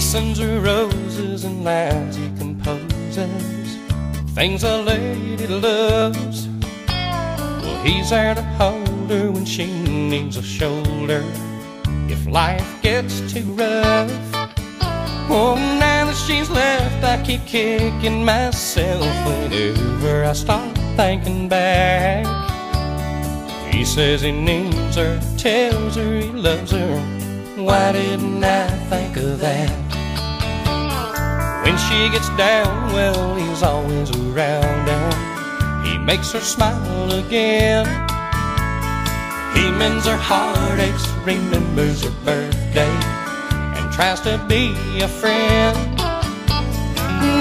sends her roses and lines he composes, things a lady loves. Well, he's there to hold her when she needs a shoulder. If life gets too rough, oh, now that she's left, I keep kicking myself whenever I start thinking back. He says he needs her, tells her he loves her. Why didn't I think of that? When she gets down, well, he's always around and he makes her smile again. He mends her heartaches, remembers her birthday, and tries to be a friend.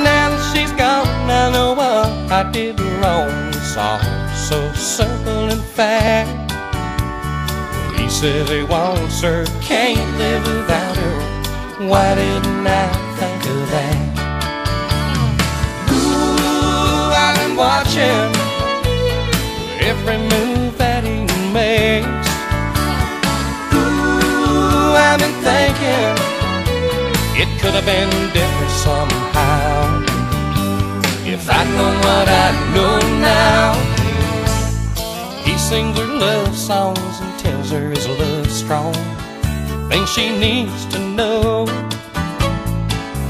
Now that she's gone, I know what I did wrong. It's all so simple and fact. He says he wants her, can't live without her. Why didn't I watching every move that he makes. Ooh, I've been thinking it could have been different somehow. If I'd known what I know now, he sings her love songs and tells her his love's strong. Things she needs to know.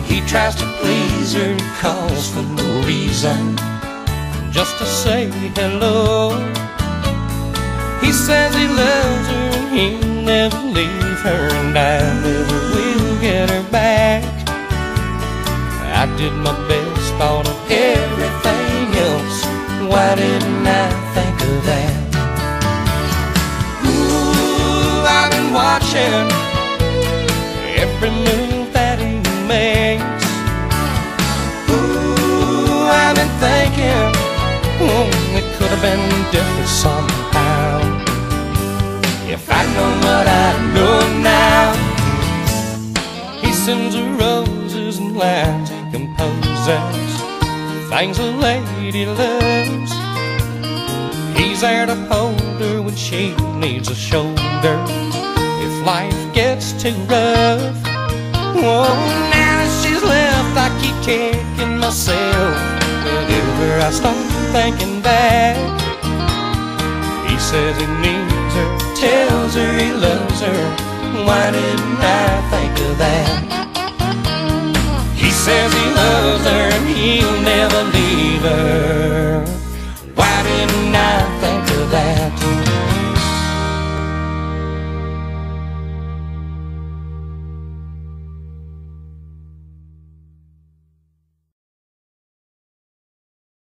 He tries to please her, calls for no reason, just to say hello. He says he loves her and he'll never leave her, and I never will get her back. I did my best, thought of everything else. Why didn't I think different somehow. If I'd known what I know now, he sends her roses and lines he composes, things a lady loves. He's there to hold her when she needs a shoulder. If life gets too rough, oh, now that she's left, I keep kicking myself. Whenever I start thinking back, he says he needs her, tells her he loves her. Why didn't I think of that? He says he loves her and he'll never leave her. Why didn't